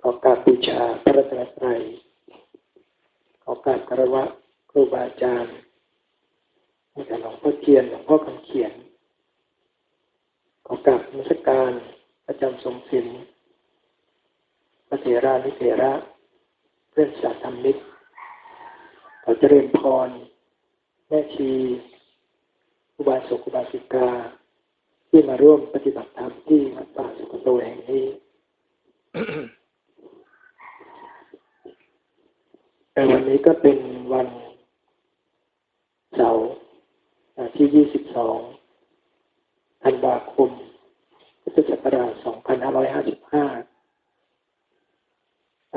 ขอการบูชาพระรัตนตรัยขอการคารวะครูบาอาจารย์มีแต่หลวงพ่อเทียนหลวงพ่อคำเขียน ขอการมรสการประจำทรงศิลป์พระเถรานิเถระ เพื่อนสาธรรมิกขอเจริญพร แม่ชีอุบาสกอุบาสิกา ที่มาร่วมปฏิบัติธรรมที่วัดป่าสุกโตแห่งนี้แต่ วันนี้ก็เป็นวันเสาร์ที่ 22 ธันวาคม พุทธศักราช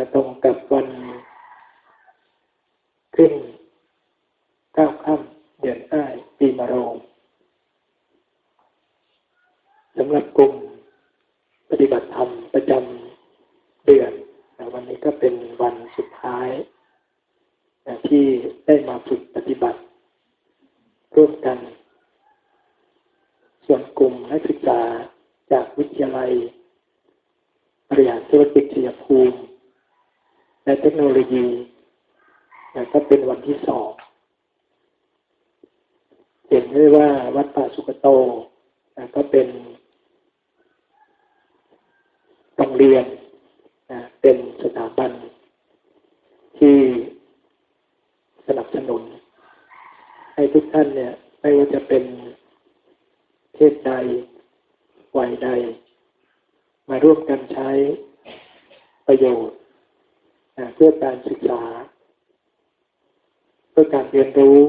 2555 ตรงกับวันขึ้นเก้าค่ำเดือนอ้ายปีมะโรงสำหรับกลุ่มปฏิบัติธรรมประจำเดือนวันนี้ก็เป็นวันสุดท้ายที่ได้มาฝึกปฏิบัติ ร่วมกัน ส่วนกลุ่มนักศึกษาจากวิทยาลัยบริหารธุรกิจชัยภูมิ และเทคโนโลยีก็เป็นวันที่สอง เห็นได้ว่าวัดป่าสุกโตก็เป็นโรงเรียนเป็นสถาบันที่สนับสนุน ให้ ทุกท่านเนี่ย ไม่ว่าจะเป็นเพศใดวัยใด มาร่วมกันใช้ประโยชน์เพื่อการศึกษา เพื่อการเรียนรู้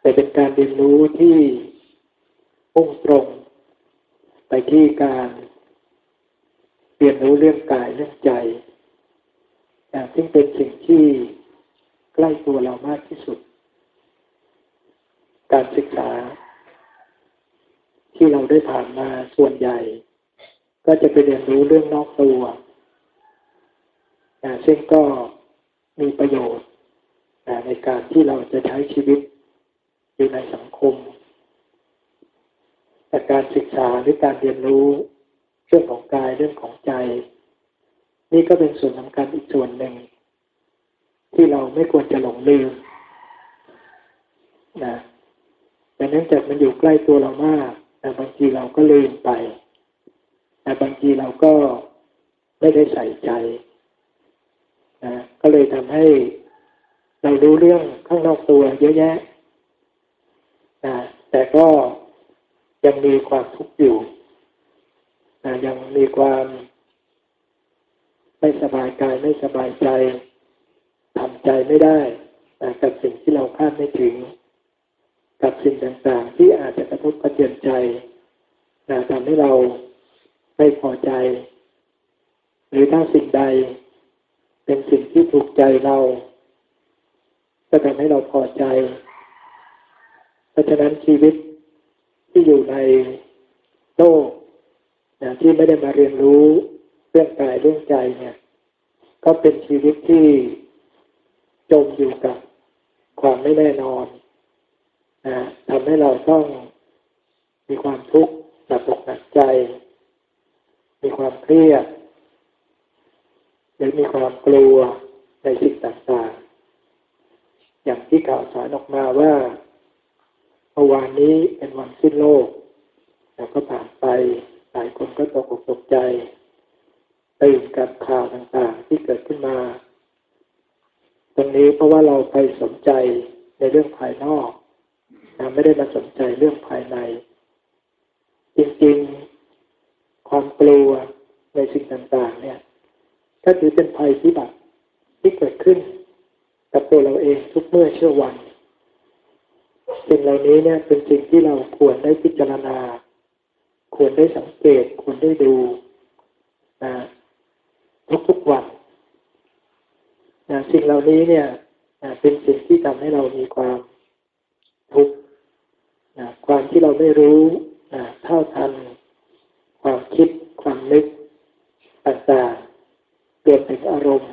แต่เป็นการเรียนรู้ที่พุ่งตรง ไปที่การเรียนรู้เรื่องกายเรื่องใจซึ่งเป็นสิ่งที่ ใกล้ตัวเรามากที่สุด การศึกษา ที่เราได้ผ่านมาส่วนใหญ่ ก็จะไปเรียนรู้เรื่องนอกตัวซึ่งก็มีประโยชน์ในการที่เราจะใช้ชีวิตอยู่ในสังคม แต่การศึกษาหรือการเรียนรู้เรื่องของกายเรื่องของใจ นี่ก็เป็นส่วนสำคัญอีกส่วนหนึ่ง ที่เราไม่ควรจะหลงลืมนะแต่เนื่องจากมันอยู่ใกล้ตัวเรามากแต่บางทีเราก็ลืมไปแต่บางทีเราก็ไม่ได้ใส่ใจนะก็เลยทำให้เรารู้เรื่องข้างนอกตัวเยอะแยะนะแต่ก็ยังมีความทุกข์อยู่ยังมีความไม่สบายกายไม่สบายใจ ใจไม่ได้กับสิ่งที่เราคาดไม่ถึง กับสิ่งต่างๆ ที่อาจจะกระทบกระเทือนใจทำให้เราไม่พอใจ หรือถ้าสิ่งใด เป็นสิ่งที่ถูกใจเรา ก็ทำให้เราพอใจ เพราะฉะนั้นชีวิตที่อยู่ในโลกนะที่ไม่ได้มาเรียนรู้เรื่องกายเรื่องใจเนี่ย ก็เป็นชีวิตที่ จมอยู่กับความไม่แน่นอนนะทำให้เราต้องมีความทุกข์หนักอกหนักใจ มีความเครียดหรือมีความกลัวในสิ่งต่างๆ อย่างที่ข่าวสารออกมาว่าเมื่อวานนี้เป็นวันสิ้นโลก แล้วก็ผ่านไปหลายคนก็ตกอกตกใจตื่นกับข่าวต่างๆ ที่เกิดขึ้นมา ตรงนี้เพราะว่าเราไปสนใจในเรื่องภายนอกนะไม่ได้มาสนใจเรื่องภายใน จริงๆ ความกลัวในสิ่งต่างๆ เนี่ยก็ถือเป็นภัยพิบัติที่เกิดขึ้นกับตัวเราเองทุกเมื่อเชื่อวันสิ่งเหล่านี้เนี่ยเป็นสิ่งที่เราควรได้พิจารณา ควรได้สังเกต ควรได้ดูนะทุกๆวัน นะสิ่งเหล่านี้เนี่ยนะเป็นสิ่งที่ทำให้เรามีความทุกข์นะความที่เราไม่รู้นะเท่าทัน ความคิดความนึกต่างๆรวมถึงอารมณ์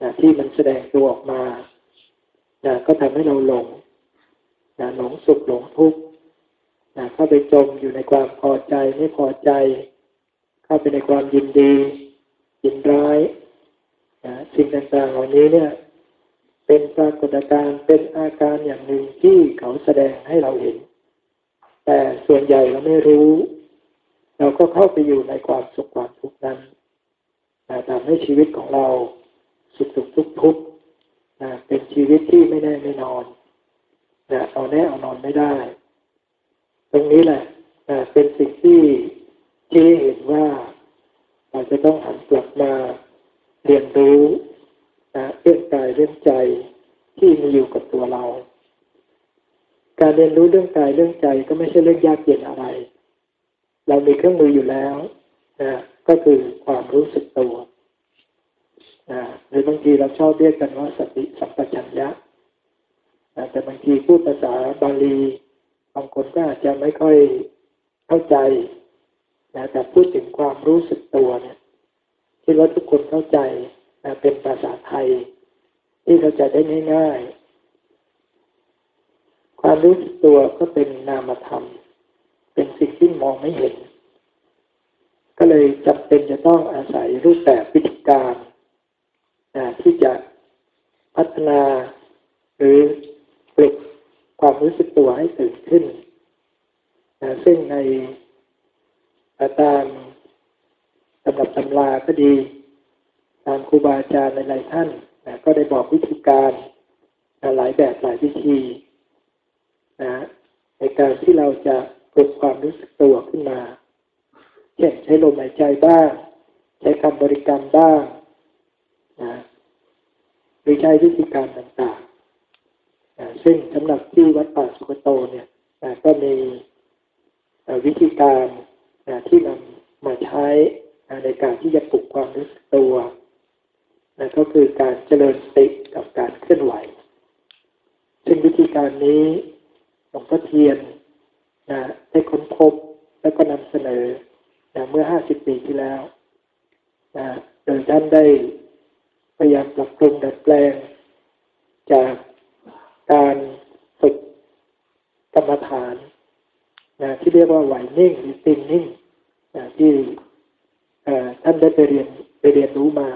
นะที่มันแสดงตัวออกมานะก็ทำให้เราหลงนะหลงสุขหลงทุกข์นะเข้าไปจมอยู่ในความพอใจไม่พอใจ เข้าไปในความยินดี ยินร้าย นะสิ่งต่างๆเหล่านี้เนี่ย เป็นปรากฏการณ์เป็นอาการอย่างหนึ่งที่เขาแสดงให้เราเห็น แต่ส่วนใหญ่เราไม่รู้ เราก็เข้าไปอยู่ในความสุขความทุกข์นั้นนะทำให้ชีวิตของเราสุขสุขทุกทุกนะเป็นชีวิตที่ไม่แน่ไม่นอนนะเอาแน่เอานอนไม่ได้ ตรงนี้แหละนะเป็นสิ่งที่ที่เห็นว่าเราจะต้องหันกลับมา เรียนรู้นะเรื่องกายเรื่องใจที่มีอยู่กับตัวเรา การเรียนรู้เรื่องกายเรื่องใจก็ไม่ใช่เรื่องยากเย็นอะไร เรามีเครื่องมืออยู่แล้วนะก็คือความรู้สึกตัวนะหรือบางทีเราชอบเรียกกันว่าสติสัมปชัญญะนะแต่บางทีพูดภาษาบาลีบางคนก็อาจจะไม่ค่อยเข้าใจนะแต่พูดถึงความรู้สึกตัวเนี่ย คิดว่าทุกคนเข้าใจเป็นภาษาไทย ที่เข้าใจได้ง่ายๆ ความรู้สึกตัวก็เป็นนามธรรม เป็นสิ่งที่มองไม่เห็น ก็เลยจำเป็นจะต้องอาศัยรูปแบบวิธีการที่จะพัฒนาหรือปลุกความรู้สึกตัวให้ตื่นขึ้น ซึ่งในตาม ตำรับตำราก็ดีตามครูบาอาจารย์หลายท่านนะก็ได้บอกวิธีการนะหลายแบบหลายวิธีนะในการที่เราจะปลุกความรู้สึกตัวขึ้นมา เช่นใช้ลมหายใจบ้าง ใช้คำบริกรรมบ้างนะหรือใช้วิธีการต่างๆนะซึ่งสำหรับที่วัดป่าสุกโตเนี่ยนะก็มีวิธีการนะที่นำมาใช้ ในการที่จะปลุกความรู้สึกตัวนะก็คือการเจริญสติกับการเคลื่อนไหว ซึ่งวิธีการนี้หลวงพ่อเทียนนะได้ค้นพบแล้วก็นำเสนอนะเมื่อห้าสิบปีที่แล้วนะโดยท่านได้พยายามปรับปรุงดัดแปลง จากการฝึกกรรมฐานนะที่เรียกว่าไหวนิ่งหรือติงนิ่งนะที่ ท่านได้ไปเรียนไปเรียนรู้มา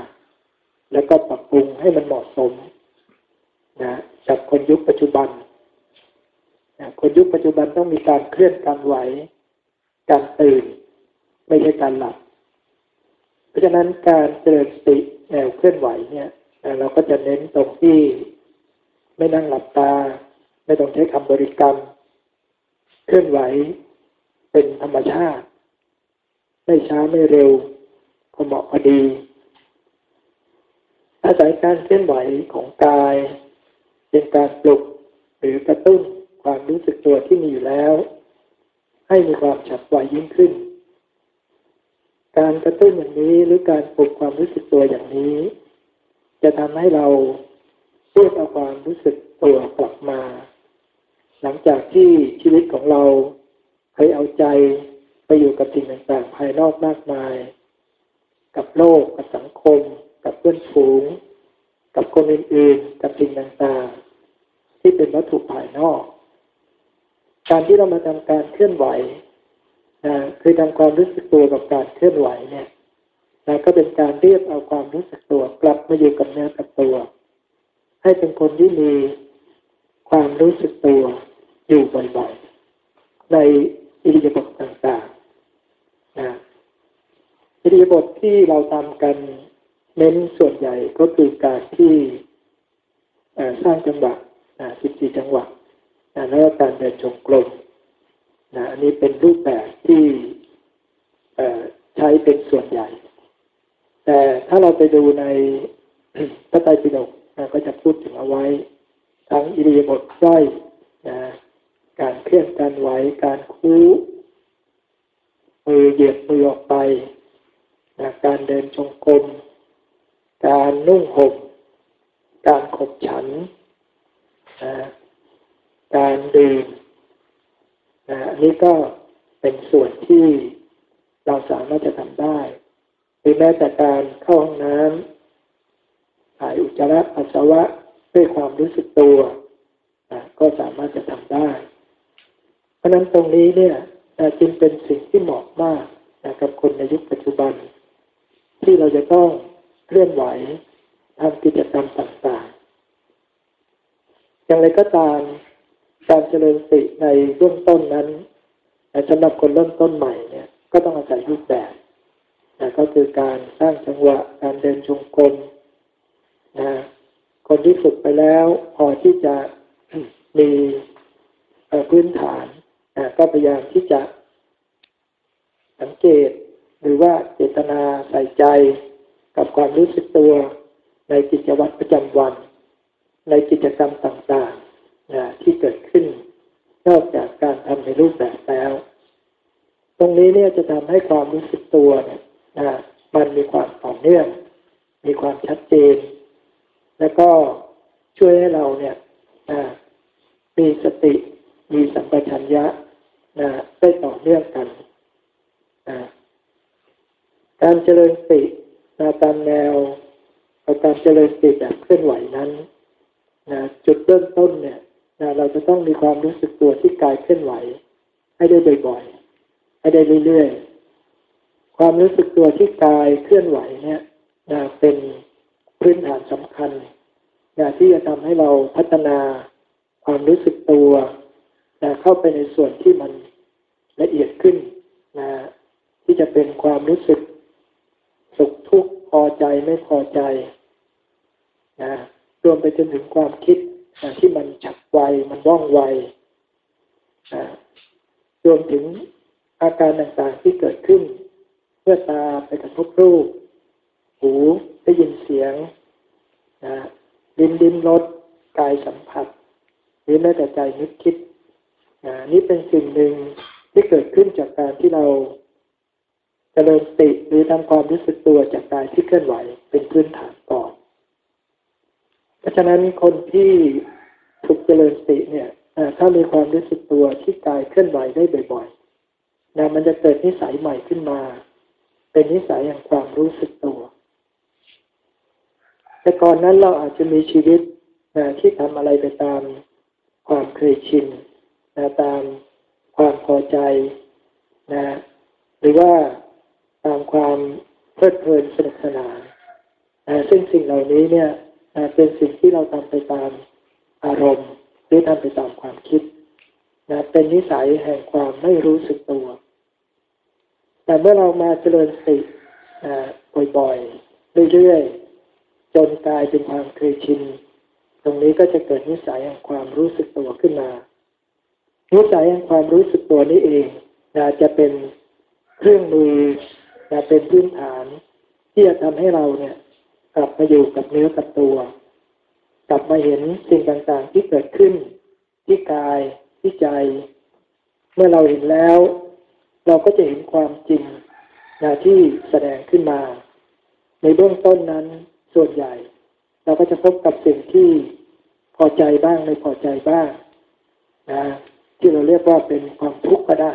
แล้วก็ปรับปรุงให้มันเหมาะสมนะกับคนยุคปัจจุบันนะคนยุคปัจจุบันต้องมีการเคลื่อนการไหว การตื่น ไม่ใช่การหลับ เพราะฉะนั้นการเจริญสติแนวเคลื่อนไหวเนี่ยเราก็จะเน้นตรงที่ไม่นั่งหลับตา ไม่ต้องใช้คำบริกรรม เคลื่อนไหวเป็นธรรมชาติ ไม่ช้าไม่เร็ว พอเหมาะพอดี อาศัยการเคลื่อนไหวของกาย เป็นการปลุกหรือกระตุ้นความรู้สึกตัวที่มีอยู่แล้ว ให้มีความฉับไวยิ่งขึ้น การกระตุ้นอย่างนี้หรือการปลุกความรู้สึกตัวอย่างนี้ จะทำให้เราเรียกเอาความรู้สึกตัวกลับมา หลังจากที่ชีวิตของเราเคยเอาใจไปอยู่กับสิ่งต่างๆ ภายนอกมากมาย กับโลก กับสังคม กับเพื่อนฝูง กับคนอื่นๆ กับสิ่งต่างๆ ที่เป็นวัตถุภายนอก การที่เรามาทำการเคลื่อนไหวนะคือทำความรู้สึกตัวกับการเคลื่อนไหวเนี่ยนะก็เป็นการเรียกเอาความรู้สึกตัว กลับมาอยู่กับเนื้อกับตัว ให้เป็นคนที่มีความรู้สึกตัวอยู่บ่อยๆในอิริยาบถต่างๆนะ อิริยาบถที่เราทำกันเน้นส่วนใหญ่ก็คือการที่สร้างจังหวะ14จังหวะแล้วการเดินจงกรมนะอันนี้เป็นรูปแบบที่ใช้เป็นส่วนใหญ่ แต่ถ้าเราไปดูในพระไตรปิฎกก็จะพูดถึงเอาไว้ ทั้งอิริยาบถย่อยนะการเคลื่อนการไหวการคู่มือเหยียดมือออกไป นะการเดินชงกรม การนุ่งห่ม การขบฉันนะการดื่มนะอันนี้ก็เป็นส่วนที่เราสามารถจะทำได้หรือแม้แต่การเข้าห้องน้ำถ่ายอุจจาระปัสสาวะด้วยความรู้สึกตัวนะก็สามารถจะทำได้ เพราะนั้นตรงนี้เนี่ยจึงเป็นสิ่งที่เหมาะมากนะกับคนในยุคปัจจุบัน ที่เราจะต้องเคลื่อนไหวทำกิจกรรมต่างๆ อย่างไรก็ตามการเจริญสติในเบื้องต้นนั้นสำหรับคนเริ่มต้นใหม่เนี่ย ก็ต้องอาศัยรูปแบบนะก็คือการสร้างจังหวะการเดินจงกรมนะคนที่ฝึกไปแล้ว พอที่จะมีพื้นฐานนะก็พยายามที่จะสังเกต หรือว่าเจตนาใส่ใจกับความรู้สึกตัวในกิจวัตรประจำวัน ในกิจกรรมต่างๆนะที่เกิดขึ้น นอกจากการทำในรูปแบบแล้ว ตรงนี้เนี่ยจะทำให้ความรู้สึกตัวเนี่ยนะมันมีความต่อเนื่อง มีความชัดเจน แล้วก็ช่วยให้เราเนี่ยนะมีสติ มีสัมปชัญญะนะได้ต่อเนื่องกัน การเจริญสตินะตามแนวการเจริญสติแบบเคลื่อนไหวนั้นนะจุดเริ่มต้นเนี่ยนะเราจะต้องมีความรู้สึกตัวที่กายเคลื่อนไหว ให้ได้บ่อยๆ ให้ได้เรื่อยๆ ความรู้สึกตัวที่กายเคลื่อนไหวเนี่ยนะเป็นพื้นฐานสำคัญนะที่จะทำให้เราพัฒนาความรู้สึกตัวนะเข้าไปในส่วนที่มันละเอียดขึ้นนะที่จะเป็นความรู้สึก สุขทุกข์พอใจไม่พอใจนะรวมไปจนถึงความคิดนะที่มันฉับไวมันว่องไวนะรวมถึงอาการต่างๆที่เกิดขึ้น เมื่อตาไปกระทบรูป หูได้ยินเสียงนะดินดินรสกายสัมผัสหรือแม้แต่ใจนึกคิดนะนี่เป็นสิ่งหนึ่งที่เกิดขึ้นจากการที่เรา ริญสติหรือทำความรู้สึกตัวจากกายที่เคลื่อนไหวเป็นพื้นฐานก่อน เพราะฉะนั้นคนที่ถูกเจริญสติเนี่ยถ้ามีความรู้สึกตัวที่กายเคลื่อนไหวได้บ่อยๆนะมันจะเกิดนิสัยใหม่ขึ้นมา เป็นนิสัยแห่างความรู้สึกตัว แต่ก่อนนั้นเราอาจจะมีชีวิตนะที่ทำอะไรไปตามความเคยชินนะตามความพอใจนะหรือว่า ตามความเพลิดเพลินสนุกสนานซึ่งสิ่งเหล่านี้เนี่ยเป็นสิ่งที่เราทำไปตามอารมณ์หรือทำไปตามความคิดนะเป็นนิสัยแห่งความไม่รู้สึกตัว แต่เมื่อเรามาเจริญสติบ่อยๆ เรื่อยๆ จนกลายเป็นความเคยชิน ตรงนี้ก็จะเกิดนิสัยแห่งความรู้สึกตัวขึ้นมา นิสัยแห่งความรู้สึกตัวนี้เองจะเป็นเครื่องมือ จะเป็นพื้นฐานที่จะทำให้เราเนี่ย กลับมาอยู่กับเนื้อกับตัว กลับมาเห็นสิ่งต่างๆที่เกิดขึ้น ที่กายที่ใจ เมื่อเราเห็นแล้ว เราก็จะเห็นความจริงนะที่แสดงขึ้นมา ในเบื้องต้นนั้นส่วนใหญ่ เราก็จะพบกับสิ่งที่พอใจบ้างไม่พอใจบ้างนะที่เราเรียกว่าเป็นความทุกข์ก็ได้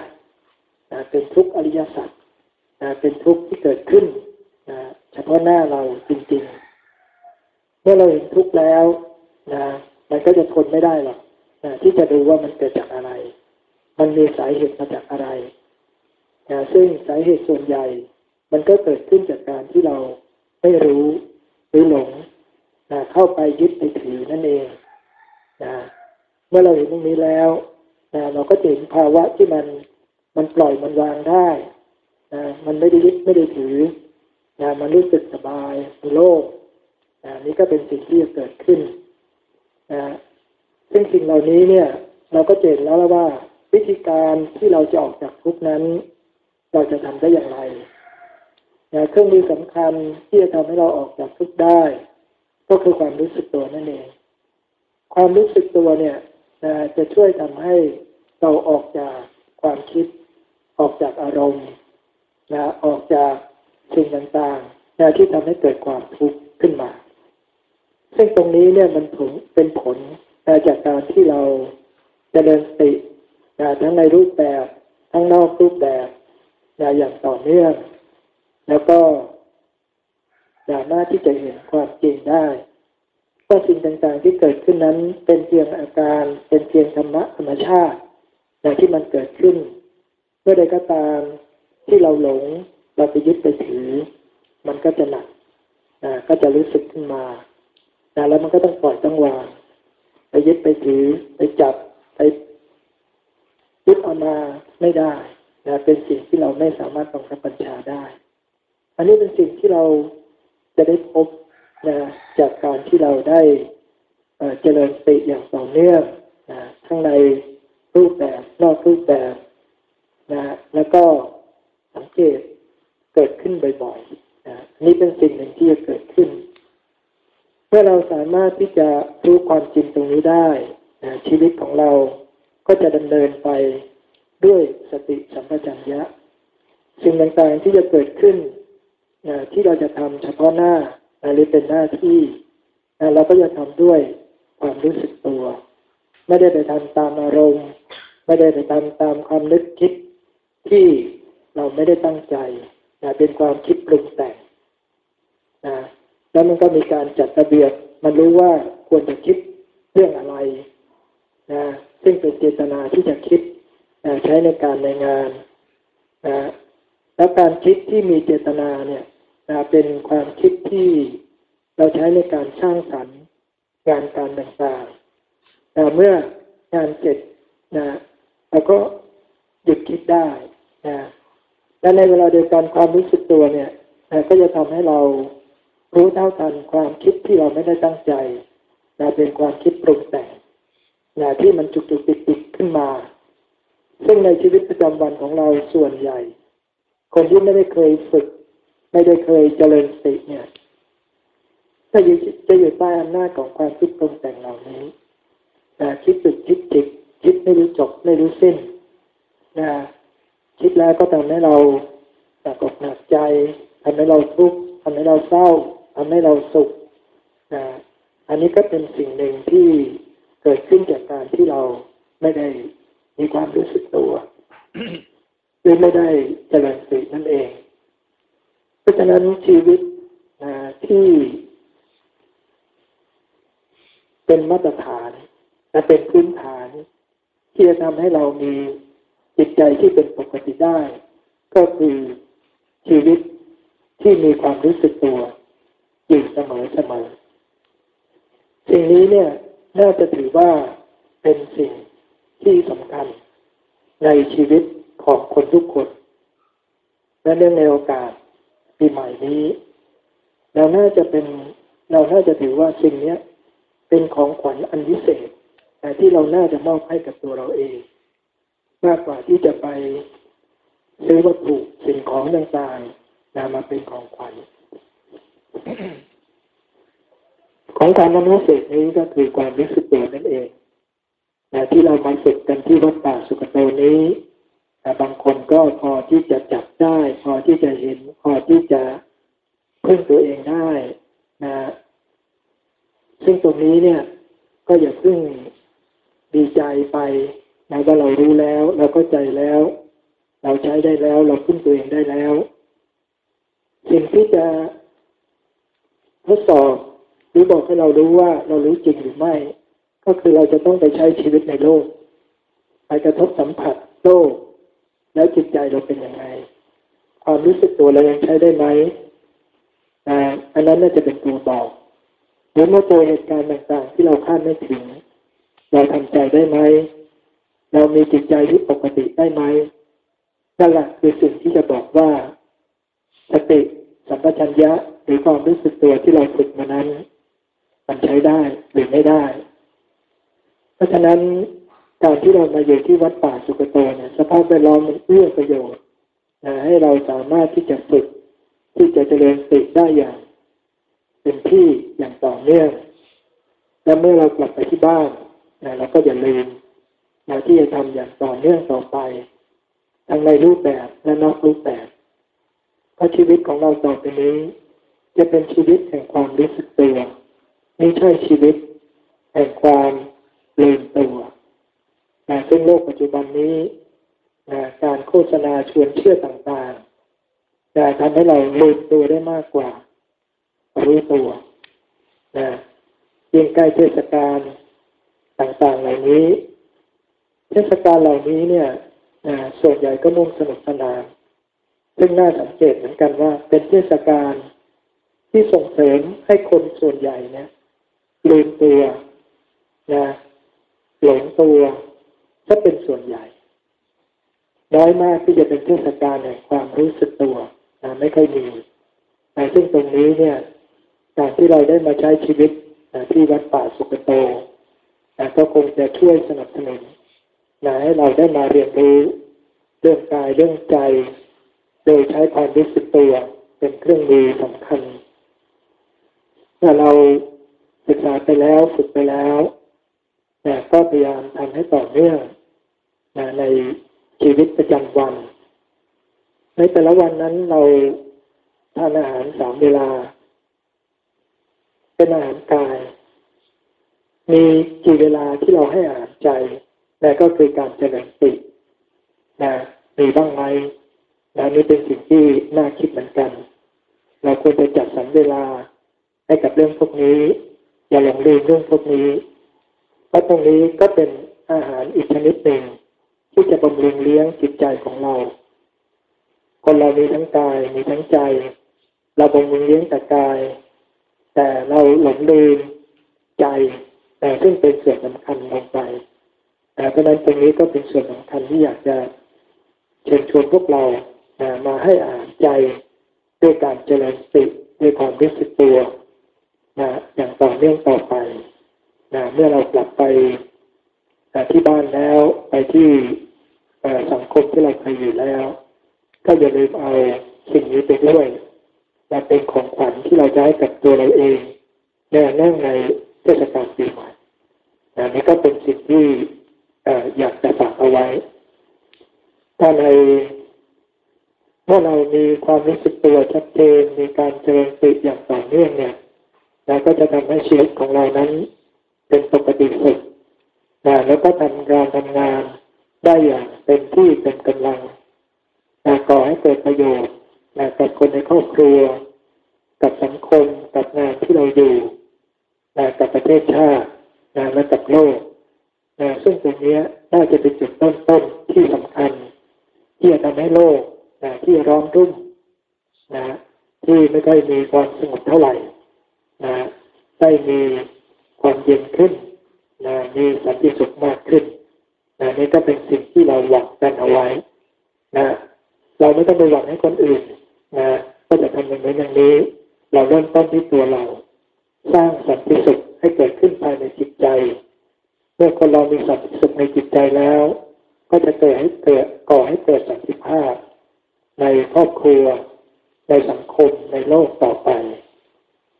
นะเป็นทุกข์อริยสัจ นะเป็นทุกข์ที่เกิดขึ้นนะเฉพาะหน้าเราจริงๆ เมื่อเราเห็นทุกข์แล้วนะมันก็จะทนไม่ได้หรอกนะที่จะดูว่ามันเกิดจากอะไร มันมีสาเหตุมาจากอะไรนะซึ่งสาเหตุส่วนใหญ่ มันก็เกิดขึ้นจากการที่เราไม่รู้หรือหลงนะเข้าไปยึดไปถือนั่นเองนะเมื่อเราเห็นตรงนี้แล้วนะเราก็เห็นภาวะที่มันมันปล่อยมันวางได้ นะมันไม่ได้ยึดไม่ได้ถือนะมันรู้สึกสบายมันโล่งนะนี่ก็เป็นสิ่งที่จะเกิดขึ้นนะซึ่งสิ่งเหล่านี้เนี่ย เราก็เห็นแล้วว่า วิธีการที่เราจะออกจากทุกนั้น เราจะทำได้อย่างไรเครื่องมือสำคัญที่จะทำให้เราออกจากทุกได้ ก็คือความรู้สึกตัวนั่นเอง ความรู้สึกตัวเนี่ยจะช่วยทำให้เราออกจากความคิดออกจากอารมณ์ นะออกจากสิ่งต่างๆนะที่ทำให้เกิดความทุกข์ขึ้นมา ซึ่งตรงนี้เนี่ยมันผลเป็นผลนะจากการที่เราจเจริญสตินะทั้งในรูปแบบทั้งนอกรูปแบบอย่างต่อเนื่อง แล้วก็สามารถที่จะเห็นความจริงได้ว่าสิ่งต่างๆที่เกิดขึ้นนั้น เป็นเพียงอาการเป็นเพียงธรรมะธรรมชาติอย่างที่มันเกิดขึ้นเมื่อใดก็ตาม ที่เราหลงเราไปยึดไปถือ มันก็จะหนักนะก็จะรู้สึกขึ้นมานะแล้วมันก็ต้องปล่อยต้องวางไปยึดไปถือ ไปจับไปยึดเอามาไม่ได้นะเป็นสิ่งที่เราไม่สามารถบังคับบัญชาได้ อันนี้เป็นสิ่งที่เราจะได้พบนะจากการที่เราได้เจริญสติอย่างต่อเนื่องนะทั้งในรูปแบบนอกรูปแบบนะแล้วก็ สังเกตเกิดขึ้นบ่อยๆนะนี่เป็นสิ่งหนึ่งที่จะเกิดขึ้น เมื่อเราสามารถที่จะรู้ความจริงตรงนี้ได้นะชีวิตของเราก็จะดำเนินไปด้วยสติสัมปชัญญะ สิ่งต่างๆที่จะเกิดขึ้นนะที่เราจะทำเฉพาะหน้าหรือเป็นหน้าที่นะเราก็จะทำด้วยความรู้สึกตัว ไม่ได้ไปทำตามอารมณ์ ไม่ได้ไปทำตามความนึกคิดที่ เราไม่ได้ตั้งใจนะเป็นความคิดปรุงแต่งนะแล้วมันก็มีการจัดระเบียบ มันรู้ว่าควรจะคิดเรื่องอะไรนะซึ่งเป็นเจตนาที่จะคิดนะใช้ในการในงานนะแล้วการคิดที่มีเจตนาเนี่ยนะเป็นความคิดที่เราใช้ในการสร้างสรรค์งานการต่างๆแต่เมื่องานเสร็จนะเราก็หยุดคิดได้นะ และในเวลาเดียวกันความรู้สึกตัวเนี่ยก็จะทำให้เรารู้เท่าทันความคิดที่เราไม่ได้ตั้งใจนะเป็นความคิดปรุงแต่งนะที่มันจุกจุกติดติดขึ้นมา ซึ่งในชีวิตประจำวันของเราส่วนใหญ่ คนที่ไม่ได้เคยฝึก ไม่ได้เคยเจริญสติเนี่ยจะอยู่จะอยู่ใต้อำนาจของความคิดปรุงแต่งเหล่านี้นะคิดตึกคิดจิตคิดไม่รู้จบไม่รู้สิ้นนะ คิดแล้วก็ทำให้เราหนักอกหนักใจทำให้เราทุกข์ทำให้เราเศร้าทำให้เราสุขนะอันนี้ก็เป็นสิ่งหนึ่งที่เกิดขึ้นจากการที่เราไม่ได้มีความรู้สึกตัวหรือไม่ได้เจริญสตินั่นเอง เพราะฉะนั้นชีวิตที่เป็นมาตรฐานและเป็นพื้นฐาน ที่จะทำให้เรามี จิตใจที่เป็นปกติได้ ก็คือชีวิตที่มีความรู้สึกตัวอยู่เสมอเสมอสิ่งนี้เนี่ยน่าจะถือว่าเป็นสิ่งที่สำคัญในชีวิตของคนทุกคน และเนื่องในโอกาสปีใหม่นี้ เราน่าจะเป็นเราน่าจะถือว่าสิ่งนี้เป็นของขวัญอันพิเศษแต่ที่เราน่าจะมอบให้กับตัวเราเอง มากกว่าที่จะไปซื้อวัตถุสิ่งของต่างๆนามาเป็นของขวัญของขวัญอันพิเศษนี้ก็คือความรู้สึกตัวนั่นเองนะที่เรามาฝึกกันที่วัดป่าสุกโตนี้นะบางคนก็พอที่จะจับได้ พอที่จะเห็น พอที่จะพึ่งตัวเองได้นะซึ่งตรงนี้เนี่ย ก็อย่าเพิ่งดีใจไป นะว่าเรารู้แล้ว เราก็ใจแล้ว เราใช้ได้แล้ว เราพึ่งตัวเองได้แล้ว สิ่งที่จะทดสอบหรือบอกให้เรารู้ว่าเรารู้จริงหรือไม่ ก็คือเราจะต้องไปใช้ชีวิตในโลก ไปกระทบสัมผัสโลก แล้วจิตใจเราเป็นยังไง ความรู้สึกตัวเรายังใช้ได้ไหมอันนั้นน่าจะเป็นตัวบอกหรือเมื่อเจอเหตุการณ์ต่างๆ ที่เราคาดไม่ถึง เราทำใจได้ไหม เรามีจิตใจที่ปกติได้ไหมนั่นแหละคือสิ่งที่จะบอกว่าสติสัมปชัญญะหรือความรู้สึกตัวที่เราฝึกมานั้น มันใช้ได้หรือไม่ได้ เพราะฉะนั้นการที่เรามาอยู่ที่วัดป่าสุกโตเนี่ยสภาพแวดล้อมมันเอื้อประโยชน์นะให้เราสามารถที่จะฝึก ที่จะเจริญสติได้อย่างเป็นที่อย่างต่อเนื่องและเมื่อเรากลับไปที่บ้านนะเราก็อย่าลืม นะที่จะทำอย่างต่อเนื่องต่อไป ทั้งในรูปแบบและนอกรูปแบบเพราะชีวิตของเราต่อไปนี้ จะเป็นชีวิตแห่งความรู้สึกตัวไม่ใช่ชีวิตแห่งความลืมตัวนะซึ่งโลกปัจจุบันนี้นะการโฆษณาชวนเชื่อต่างๆจะทำให้เราลืมตัวได้มากกว่า รู้ตัวนะยิ่งใกล้เทศกาลต่างๆเหล่านี้ เทศกาลเหล่านี้เนี่ยส่วนใหญ่ก็มุ่งสนุกสนาน ซึ่งน่าสังเกตเหมือนกันว่า เป็นเทศกาลที่ส่งเสริมให้คนส่วนใหญ่เนี่ยลืมตัวนะหลงตัวถ้าเป็นส่วนใหญ่ น้อยมากที่จะเป็นเทศกาลแห่งความรู้สึกตัวนะไม่ค่อยมีแต่ซึ่งตรงนี้เนี่ยการที่เราได้มาใช้ชีวิตนะที่วัดป่าสุกโตนะก็คงจะช่วยสนับสนุน นะให้เราได้มาเรียนรู้เรื่องกายเรื่องใจ โดยใช้ความรู้สึกตัวเป็นเครื่องมือสำคัญเมื่อเราศึกษาไปแล้วฝึกไปแล้วนะก็พยายามทำให้ต่อเนื่องนะในชีวิตประจำวัน ในแต่ละวันนั้นเราทานอาหารสามเวลา เป็นอาหารกาย มีกี่เวลาที่เราให้อาหารใจ นั่ก็คือการเจริญสตินะมีบ้างไหมนะนี่เป็นสิ่งที่น่าคิดเหมือนกัน เราควรจะจัดสรรเวลาให้กับเรื่องพวกนี้ อย่าหลงลืมเรื่องพวกนี้เพราะตรงนี้ก็เป็นอาหารอีกชนิดหนึ่งที่จะบำรุงเลี้ยงจิตใจของเรา คนเรามีทั้งกายมีทั้งใจ เราบำรุงเลี้ยงแต่กาย แต่เราหลงลืมใจ แต่ซึ่งเป็นส่วนสำคัญลงไป เพราะนั้นตรงนี้ก็เป็นส่วนสำคัญที่อยากจะเชิญชวนพวกเรามาให้อ่านใจด้วยการเจริญสติด้วยความรู้สึกตัวนะอย่างต่อเนื่องต่อไปนะเมื่อเรากลับไปที่บ้านแล้วไปที่สังคมที่เราเคยอยู่แล้ว ก็อย่าลืมเอาสิ่งนี้ไปด้วยมาเป็นของขวัญที่เราจะให้กับตัวเราเองในเนื่องในเทศกาลปีใหม่นะนี่ก็เป็นสิ่งที่ อยากจะฝากเอาไว้ถ้าในเมื่อเรามีความรู้สึกตัวชัดเจนมีการเจริญสติอย่างต่อเนื่องเนี่ยเราก็จะทำให้ชีวิตของเรานั้น เป็นปกติสุดนะแล้วก็ทำการทำงานได้อย่างเต็มที่เต็มกำลังนะก่อให้เกิดประโยชน์นะกับคนในครอบครัว กับสังคม กับงานที่เราอยู่นะกับประเทศชาตินะและกับโลก นะซึ่งตรงนี้น่าจะเป็นจุดต้นๆที่สำคัญ ที่จะทำให้โลกนะที่ร้อนรุ่มนะที่ไม่ได้มีความสงบเท่าไหร่นะได้มีความเย็นขึ้นนะมีสันติสุขมากขึ้นนะนี่ก็เป็นสิ่งที่เราหวังกันเอาไว้นะเราไม่ต้องไปหวังให้คนอื่นนะก็จะทำอย่างนี้อย่างนี้ เราเริ่มต้นที่ตัวเรา สร้างสันติสุขให้เกิดขึ้นภายในจิตใจ เมื่อคนเรามีสันติสุขในจิตใจแล้ว ก็จะเกิดให้เกิดก่อให้เกิดสันติภาพ ในครอบครัว ในสังคมในโลกต่อไป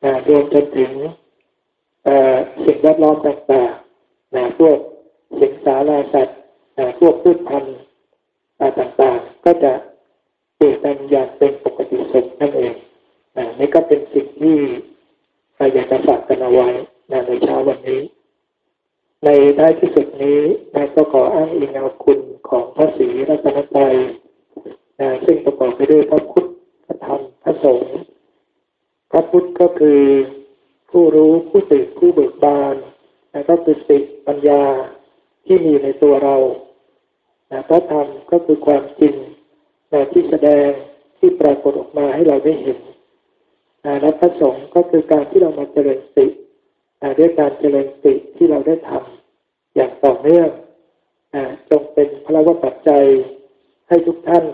นะรวมจนถึงสิ่งแวดล้อมต่างๆนะพวกสิงสาราสัตว์นะพวกพืชพันธุ์ต่างๆ ก็จะเกิดเป็นอย่างเป็นปกติสุขนั่นเองนะนี่ก็เป็นสิ่งที่อยากจะฝากกันเอาไว้นะในเช้าวันนี้ ในท้ที่สุดนี้นะก็ขออ้างอิงเอาคุณของพระศรีรัตนตรัยนะซึ่งประกอบไปด้วยพระพุทธพระธรรมพระสงฆ์พระพุทธก็คือผู้รู้ผู้ตื่นผู้เบิกบานนะก็คือสติปัญญาที่มีในตัวเรานะพระธรรมก็คือความจริงนะที่แสดงที่ปรากฏออกมาให้เราได้เห็นนะและพระสงฆ์ก็คือการที่เรามาเจริญสติ ด้วยการเจริญสติที่เราได้ทำอย่างต่อเนื่องจงเป็นพระวปัจจัยให้ทุกท่าน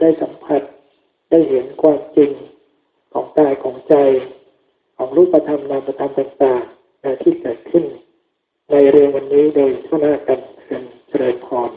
ได้สัมผัสได้เห็นความจริงของกายของใจ ของรูปธรรมนามธรรมต่างๆที่เกิดขึ้น ในเรื่องวันนี้โดยทั่วหน้ากันเป็นเจริญพร